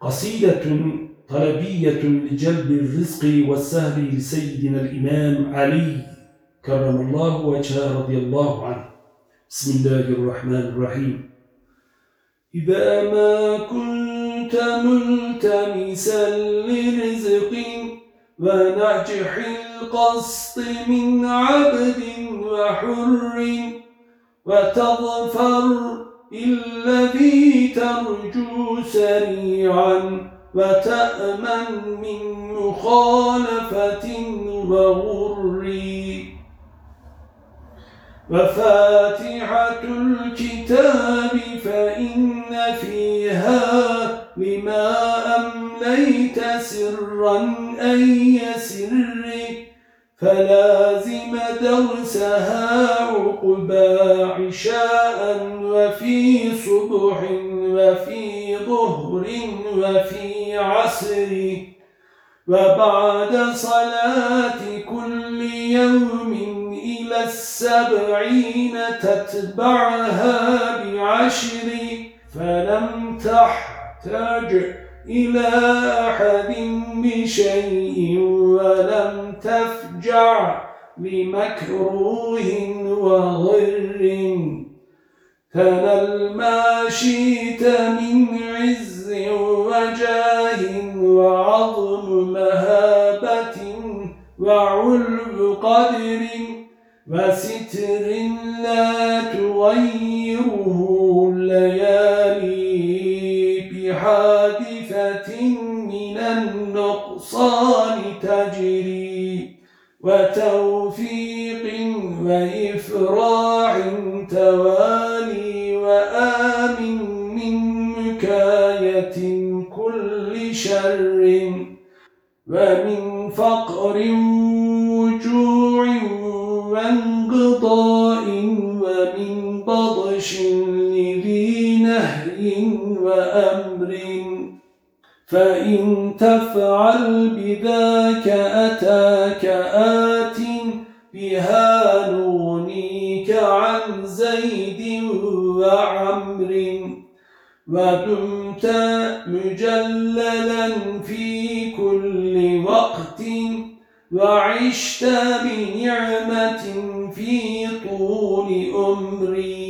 قصيدة طلبية لجلب الرزق والسهل لسيدنا الإمام علي كرم الله وجهه رضي الله عنه. بسم الله الرحمن الرحيم. إذا ما كنت ملتمسا لرزق ونجح القصد من عبد وحر وتظفر الذي ترجو سريعا وتأمن من مخالفة وغر وفاتحة الكتاب فإن فيها لما أمليت سرا سر فلازم درسها عقبى عشاء وفي صبح وفي ظهر وفي عصر. وبعد صلاة كل يوم إلى السبعين تتبعها بعشر. فلم تحتاج إلى أحد بشيء ولم تفجع بمكروه وغر تنل ما شئت من عز وجاه وعظم مهابة وعلو قدر وستر لا تغيره. من النقصان تجري وتوفيق وإفراع توالي وآمن من مكاية كل شر ومن فقر وجوع وانقضاء ومن بطش لذي نهي وأمر فإن تفعل بذاك أتاك آت بها نغنيك عن زيد وعمر ودمت مجللا في كل وقت وعشت بنعمة في طول أمري